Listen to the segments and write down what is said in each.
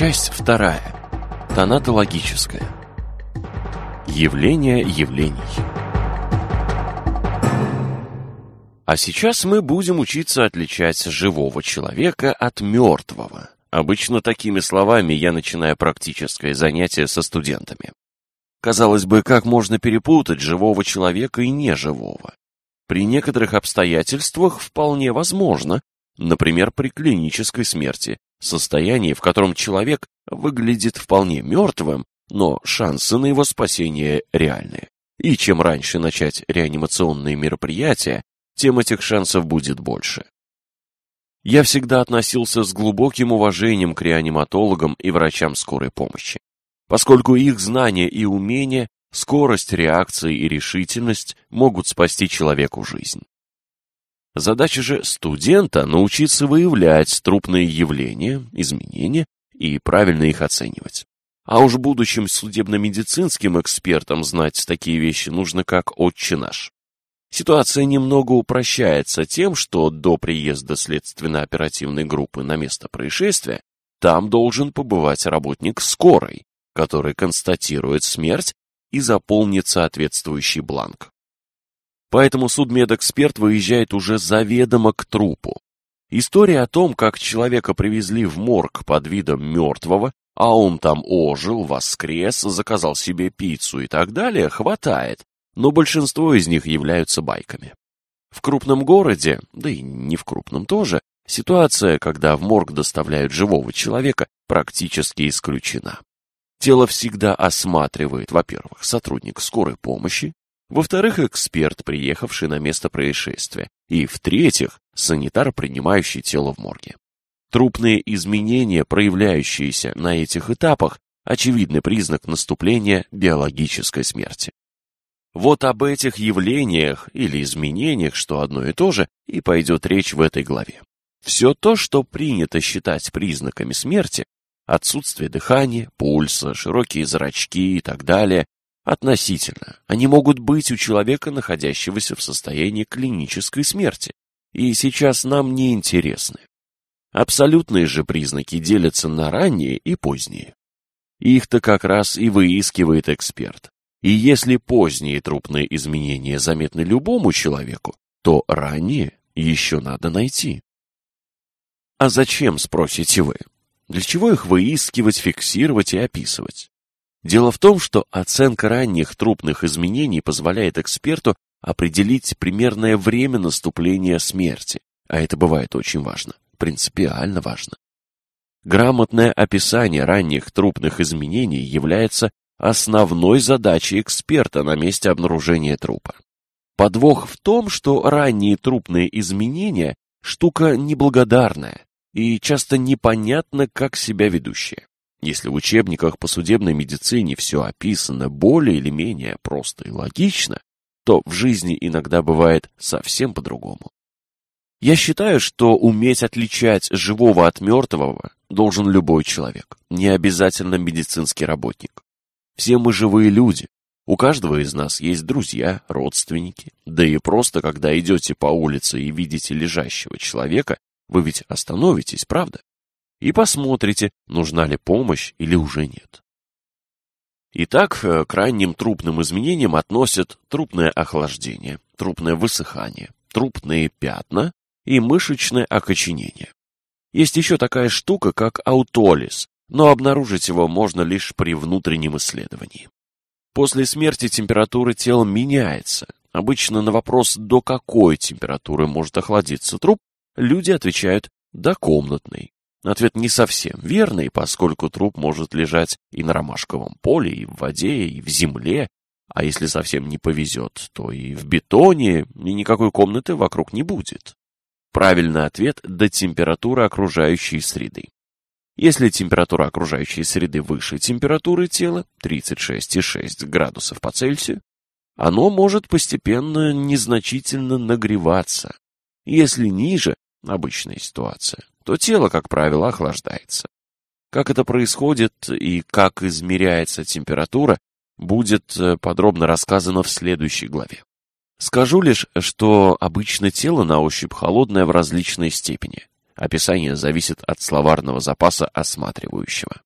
Часть вторая. Тонатологическая. Явление явлений. А сейчас мы будем учиться отличать живого человека от мертвого. Обычно такими словами я начинаю практическое занятие со студентами. Казалось бы, как можно перепутать живого человека и неживого? При некоторых обстоятельствах вполне возможно, например, при клинической смерти, состоянии, в котором человек выглядит вполне мертвым, но шансы на его спасение реальны. И чем раньше начать реанимационные мероприятия, тем этих шансов будет больше. Я всегда относился с глубоким уважением к реаниматологам и врачам скорой помощи, поскольку их знания и умения, скорость реакции и решительность могут спасти человеку жизнь. Задача же студента – научиться выявлять трупные явления, изменения и правильно их оценивать. А уж будущим судебно-медицинским экспертам знать такие вещи нужно как отче наш. Ситуация немного упрощается тем, что до приезда следственно-оперативной группы на место происшествия там должен побывать работник скорой, который констатирует смерть и заполнит соответствующий бланк. Поэтому судмедэксперт выезжает уже заведомо к трупу. История о том, как человека привезли в морг под видом мертвого, а он там ожил, воскрес, заказал себе пиццу и так далее, хватает, но большинство из них являются байками. В крупном городе, да и не в крупном тоже, ситуация, когда в морг доставляют живого человека, практически исключена. Тело всегда осматривает, во-первых, сотрудник скорой помощи, во-вторых, эксперт, приехавший на место происшествия, и, в-третьих, санитар, принимающий тело в морге. Трупные изменения, проявляющиеся на этих этапах, очевидный признак наступления биологической смерти. Вот об этих явлениях или изменениях, что одно и то же, и пойдет речь в этой главе. Все то, что принято считать признаками смерти, отсутствие дыхания, пульса, широкие зрачки и так далее, относительно. Они могут быть у человека, находящегося в состоянии клинической смерти, и сейчас нам не интересны. Абсолютные же признаки делятся на ранние и поздние. Их-то как раз и выискивает эксперт. И если поздние трупные изменения заметны любому человеку, то ранние еще надо найти. А зачем, спросите вы? Для чего их выискивать, фиксировать и описывать? Дело в том, что оценка ранних трупных изменений позволяет эксперту определить примерное время наступления смерти, а это бывает очень важно, принципиально важно. Грамотное описание ранних трупных изменений является основной задачей эксперта на месте обнаружения трупа. Подвох в том, что ранние трупные изменения – штука неблагодарная и часто непонятно, как себя ведущая. Если в учебниках по судебной медицине все описано более или менее просто и логично, то в жизни иногда бывает совсем по-другому. Я считаю, что уметь отличать живого от мертвого должен любой человек, не обязательно медицинский работник. Все мы живые люди, у каждого из нас есть друзья, родственники, да и просто, когда идете по улице и видите лежащего человека, вы ведь остановитесь, правда? и посмотрите, нужна ли помощь или уже нет. Итак, э, к ранним трупным изменениям относят трупное охлаждение, трупное высыхание, трупные пятна и мышечное окоченение. Есть еще такая штука, как аутолиз, но обнаружить его можно лишь при внутреннем исследовании. После смерти температура тела меняется. Обычно на вопрос, до какой температуры может охладиться труп, люди отвечают «до комнатной». Ответ не совсем верный, поскольку труп может лежать и на ромашковом поле, и в воде, и в земле, а если совсем не повезет, то и в бетоне, и никакой комнаты вокруг не будет. Правильный ответ – до температуры окружающей среды. Если температура окружающей среды выше температуры тела, 36,6 градусов по Цельсию, оно может постепенно незначительно нагреваться. Если ниже, обычная ситуация, то тело, как правило, охлаждается. Как это происходит и как измеряется температура, будет э, подробно рассказано в следующей главе. Скажу лишь, что обычно тело на ощупь холодное в различной степени. Описание зависит от словарного запаса осматривающего.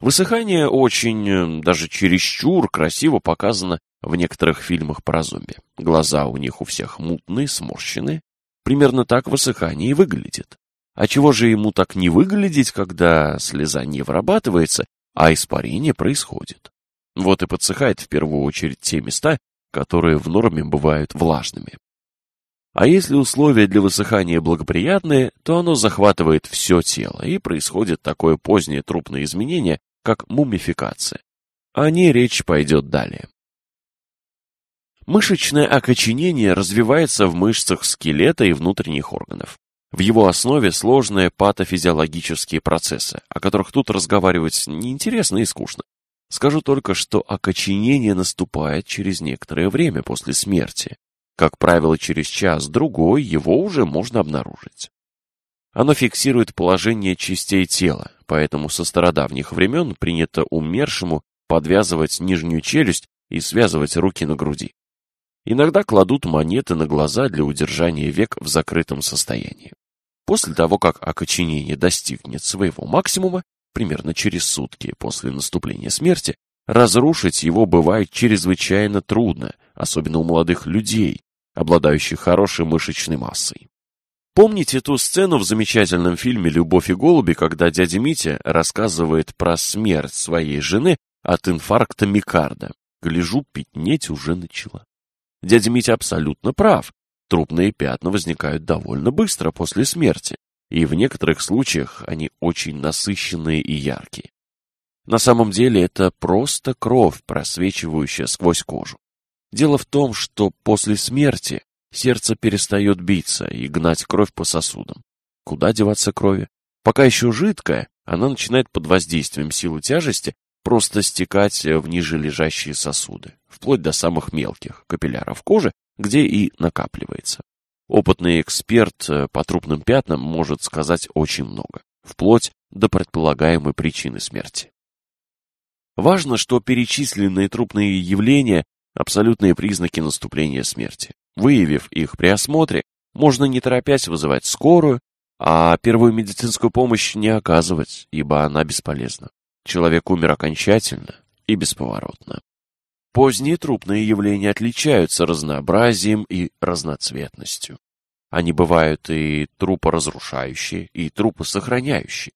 Высыхание очень, э, даже чересчур, красиво показано в некоторых фильмах про зомби. Глаза у них у всех мутные, сморщенные, примерно так высыхание и выглядит. А чего же ему так не выглядеть, когда слеза не вырабатывается, а испарение происходит? Вот и подсыхает в первую очередь те места, которые в норме бывают влажными. А если условия для высыхания благоприятные, то оно захватывает все тело, и происходит такое позднее трупное изменение, как мумификация. О ней речь пойдет далее. Мышечное окоченение развивается в мышцах скелета и внутренних органов. В его основе сложные патофизиологические процессы, о которых тут разговаривать неинтересно и скучно. Скажу только, что окоченение наступает через некоторое время после смерти. Как правило, через час-другой его уже можно обнаружить. Оно фиксирует положение частей тела, поэтому со стародавних времен принято умершему подвязывать нижнюю челюсть и связывать руки на груди. Иногда кладут монеты на глаза для удержания век в закрытом состоянии. После того, как окоченение достигнет своего максимума, примерно через сутки после наступления смерти, разрушить его бывает чрезвычайно трудно, особенно у молодых людей, обладающих хорошей мышечной массой. Помните ту сцену в замечательном фильме «Любовь и голуби», когда дядя Митя рассказывает про смерть своей жены от инфаркта микарда? Гляжу, пятнеть уже начала. Дядя Митя абсолютно прав. Трупные пятна возникают довольно быстро после смерти, и в некоторых случаях они очень насыщенные и яркие. На самом деле это просто кровь, просвечивающая сквозь кожу. Дело в том, что после смерти сердце перестает биться и гнать кровь по сосудам. Куда деваться крови? Пока еще жидкая, она начинает под воздействием силы тяжести просто стекать э, в ниже лежащие сосуды, вплоть до самых мелких капилляров кожи, где и накапливается. Опытный эксперт э, по трупным пятнам может сказать очень много, вплоть до предполагаемой причины смерти. Важно, что перечисленные трупные явления – абсолютные признаки наступления смерти. Выявив их при осмотре, можно не торопясь вызывать скорую, а первую медицинскую помощь не оказывать, ибо она бесполезна. Человек умер окончательно и бесповоротно. Поздние трупные явления отличаются разнообразием и разноцветностью. Они бывают и трупоразрушающие, и трупосохраняющие.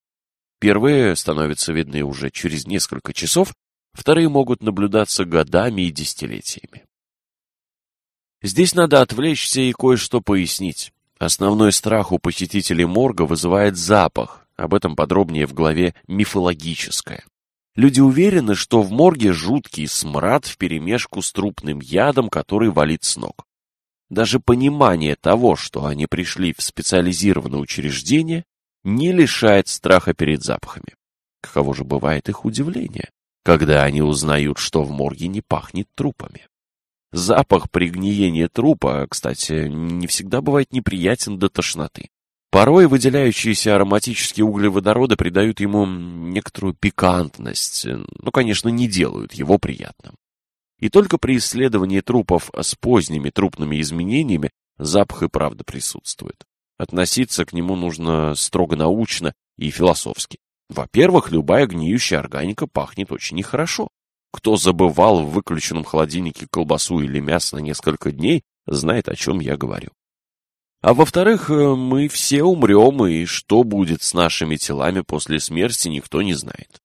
Первые становятся видны уже через несколько часов, вторые могут наблюдаться годами и десятилетиями. Здесь надо отвлечься и кое-что пояснить. Основной страх у посетителей морга вызывает запах, об этом подробнее в главе «Мифологическое». Люди уверены, что в морге жуткий смрад вперемешку с трупным ядом, который валит с ног. Даже понимание того, что они пришли в специализированное учреждение, не лишает страха перед запахами. Каково же бывает их удивление, когда они узнают, что в морге не пахнет трупами. Запах при гниении трупа, кстати, не всегда бывает неприятен до тошноты. Порой выделяющиеся ароматические углеводороды придают ему некоторую пикантность, но, конечно, не делают его приятным. И только при исследовании трупов с поздними трупными изменениями запах и правда присутствует. Относиться к нему нужно строго научно и философски. Во-первых, любая гниющая органика пахнет очень нехорошо. Кто забывал в выключенном холодильнике колбасу или мясо на несколько дней, знает, о чем я говорю. А во-вторых, э, мы все умрем, и что будет с нашими телами после смерти, никто не знает.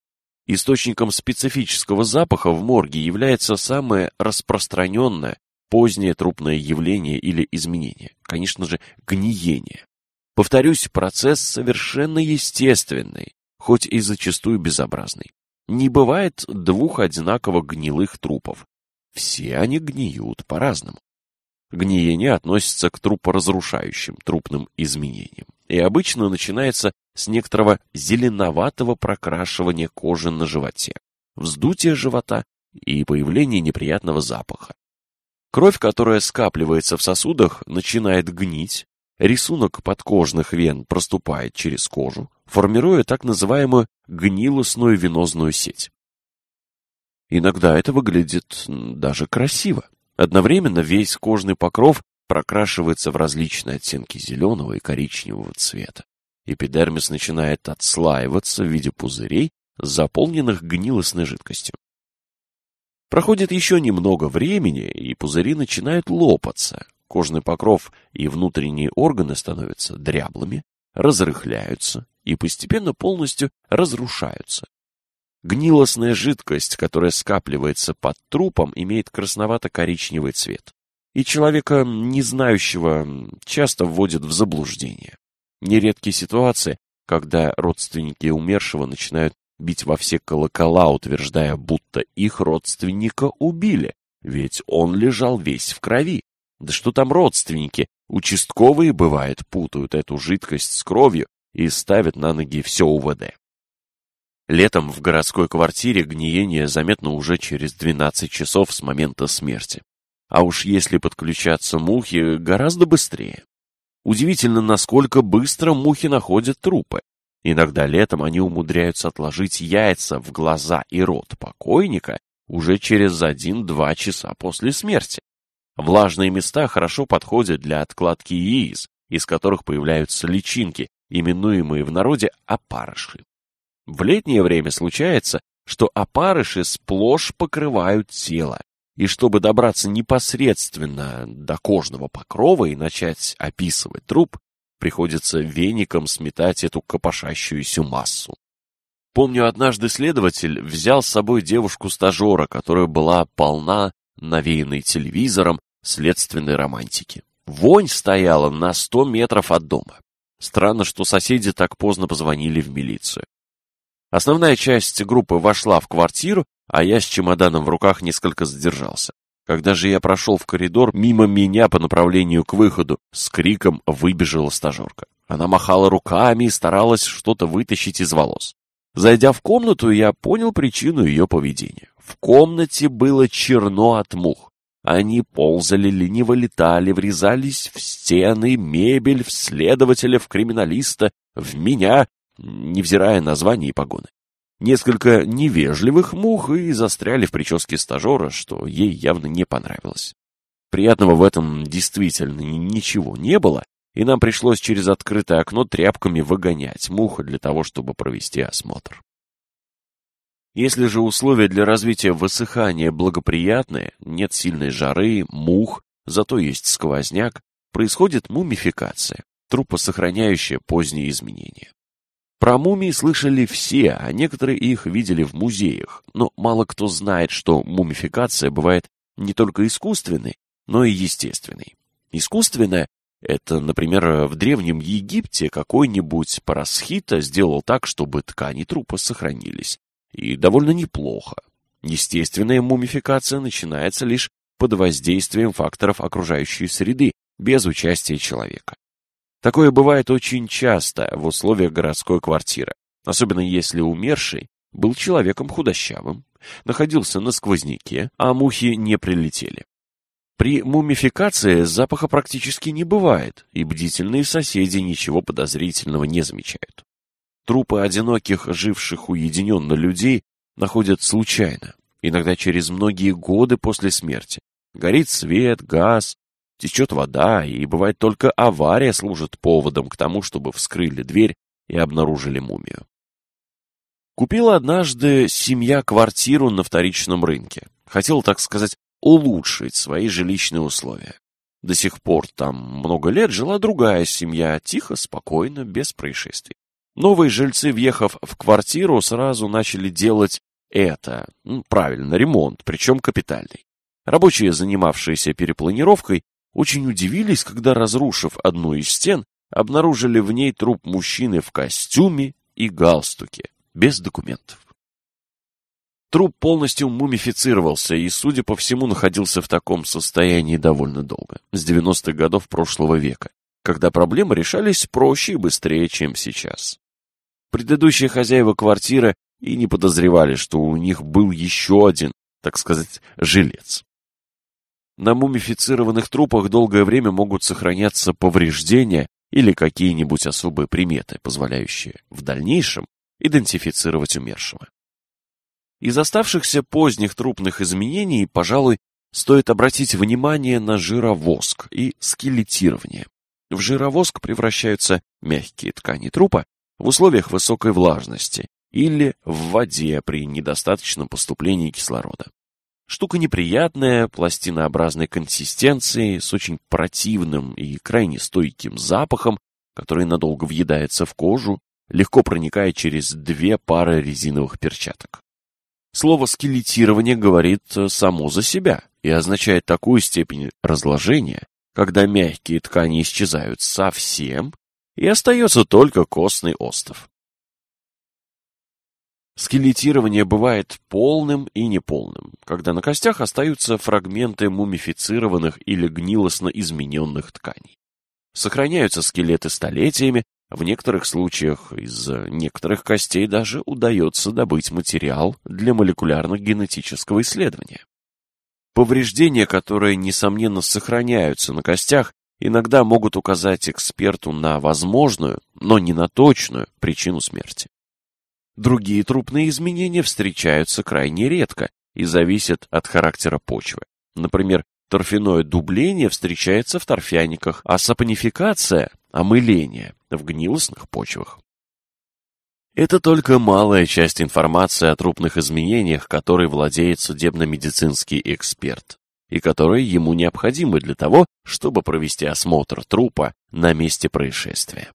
Источником специфического запаха в морге является самое распространенное позднее трупное явление или изменение, конечно же, гниение. Повторюсь, процесс совершенно естественный, хоть и зачастую безобразный. Не бывает двух одинаково гнилых трупов. Все они гниют по-разному. Гниение относится к трупоразрушающим трупным изменениям и обычно начинается с некоторого зеленоватого прокрашивания кожи на животе, вздутия живота и появления неприятного запаха. Кровь, которая скапливается в сосудах, начинает гнить, рисунок подкожных вен проступает через кожу, формируя так называемую гнилостную венозную сеть. Иногда это выглядит даже красиво. Одновременно весь кожный покров прокрашивается в различные оттенки зеленого и коричневого цвета. Эпидермис начинает отслаиваться в виде пузырей, заполненных гнилостной жидкостью. Проходит еще немного времени, и пузыри начинают лопаться. Кожный покров и внутренние органы становятся дряблыми, разрыхляются и постепенно полностью разрушаются. Гнилостная жидкость, которая скапливается под трупом, имеет красновато-коричневый цвет. И человека, не знающего, часто вводит в заблуждение. Нередки ситуации, когда родственники умершего начинают бить во все колокола, утверждая, будто их родственника убили, ведь он лежал весь в крови. Да что там родственники, участковые, бывает, путают эту жидкость с кровью и ставят на ноги все УВД. Летом в городской квартире гниение заметно уже через 12 часов с момента смерти. А уж если подключаться мухи, гораздо быстрее. Удивительно, насколько быстро мухи находят трупы. Иногда летом они умудряются отложить яйца в глаза и рот покойника уже через 1-2 часа после смерти. Влажные места хорошо подходят для откладки яиц, из которых появляются личинки, именуемые в народе опарыши. В летнее время случается, что опарыши сплошь покрывают тело, и чтобы добраться непосредственно до кожного покрова и начать описывать труп, приходится веником сметать эту копошащуюся массу. Помню, однажды следователь взял с собой девушку-стажера, которая была полна навеянной телевизором следственной романтики. Вонь стояла на сто метров от дома. Странно, что соседи так поздно позвонили в милицию. Основная часть группы вошла в квартиру, а я с чемоданом в руках несколько задержался. Когда же я прошел в коридор, мимо меня по направлению к выходу с криком выбежала стажерка. Она махала руками и старалась что-то вытащить из волос. Зайдя в комнату, я понял причину ее поведения. В комнате было черно от мух. Они ползали, лениво летали, врезались в стены, мебель, в следователя, в криминалиста, в меня невзирая на звание и погоны. Несколько невежливых мух и застряли в прическе стажера, что ей явно не понравилось. Приятного в этом действительно ничего не было, и нам пришлось через открытое окно тряпками выгонять муха для того, чтобы провести осмотр. Если же условия для развития высыхания благоприятные, нет сильной жары, мух, зато есть сквозняк, происходит мумификация, трупосохраняющая поздние изменения. Про мумии слышали все, а некоторые их видели в музеях, но мало кто знает, что мумификация бывает не только искусственной, но и естественной. Искусственная – это, например, в Древнем Египте какой-нибудь парасхита сделал так, чтобы ткани трупа сохранились. И довольно неплохо. Естественная мумификация начинается лишь под воздействием факторов окружающей среды, без участия человека. Такое бывает очень часто в условиях городской квартиры, особенно если умерший был человеком худощавым, находился на сквозняке, а мухи не прилетели. При мумификации запаха практически не бывает, и бдительные соседи ничего подозрительного не замечают. Трупы одиноких, живших уединенно людей находят случайно, иногда через многие годы после смерти. Горит свет, газ, Течет вода, и бывает только авария служит поводом к тому, чтобы вскрыли дверь и обнаружили мумию. Купила однажды семья квартиру на вторичном рынке. Хотела, так сказать, улучшить свои жилищные условия. До сих пор там много лет жила другая семья, тихо, спокойно, без происшествий. Новые жильцы, въехав в квартиру, сразу начали делать это, правильно, ремонт, причем капитальный. Рабочие, занимавшиеся перепланировкой, очень удивились, когда, разрушив одну из стен, обнаружили в ней труп мужчины в костюме и галстуке, без документов. Труп полностью мумифицировался и, судя по всему, находился в таком состоянии довольно долго, с 90-х годов прошлого века, когда проблемы решались проще и быстрее, чем сейчас. Предыдущие хозяева квартиры и не подозревали, что у них был еще один, так сказать, жилец. На мумифицированных трупах долгое время могут сохраняться повреждения или какие-нибудь особые приметы, позволяющие в дальнейшем идентифицировать умершего. Из оставшихся поздних трупных изменений, пожалуй, стоит обратить внимание на жировоск и скелетирование. В жировоск превращаются мягкие ткани трупа в условиях высокой влажности или в воде при недостаточном поступлении кислорода. Штука неприятная, пластинообразной консистенции, с очень противным и крайне стойким запахом, который надолго въедается в кожу, легко проникая через две пары резиновых перчаток. Слово «скелетирование» говорит э, само за себя и означает такую степень разложения, когда мягкие ткани исчезают совсем, и остается только костный остов. Скелетирование бывает полным и неполным, когда на костях остаются фрагменты мумифицированных или гнилостно измененных тканей. Сохраняются скелеты столетиями, в некоторых случаях из некоторых костей даже удается добыть материал для молекулярно-генетического исследования. Повреждения, которые, несомненно, сохраняются на костях, иногда могут указать эксперту на возможную, но не на точную причину смерти. Другие трупные изменения встречаются крайне редко и зависят от характера почвы. Например, торфяное дубление встречается в торфяниках, а сапонификация – омыление в гнилостных почвах. Это только малая часть информации о трупных изменениях, которой владеет судебно-медицинский эксперт, и которые ему необходимы для того, чтобы провести осмотр трупа на месте происшествия.